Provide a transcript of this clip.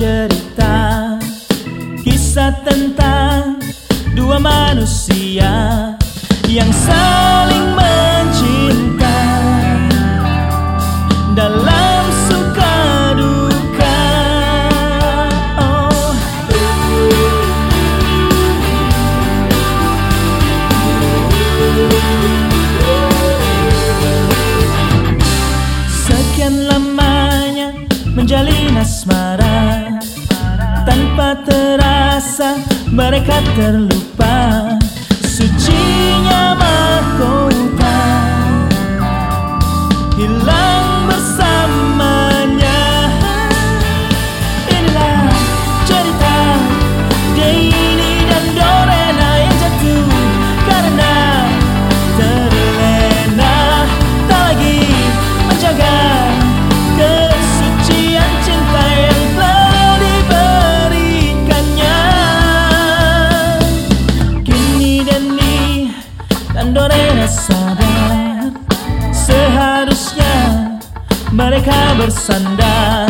cerita Kisah tentang dua manusia Yang saling mencinta Dalam suka duka oh. Sekian lamanya menjalin asmara Tanpa terasa mereka terlupa. Sucinya Andorra sadar Seharusnya mereka bersandar.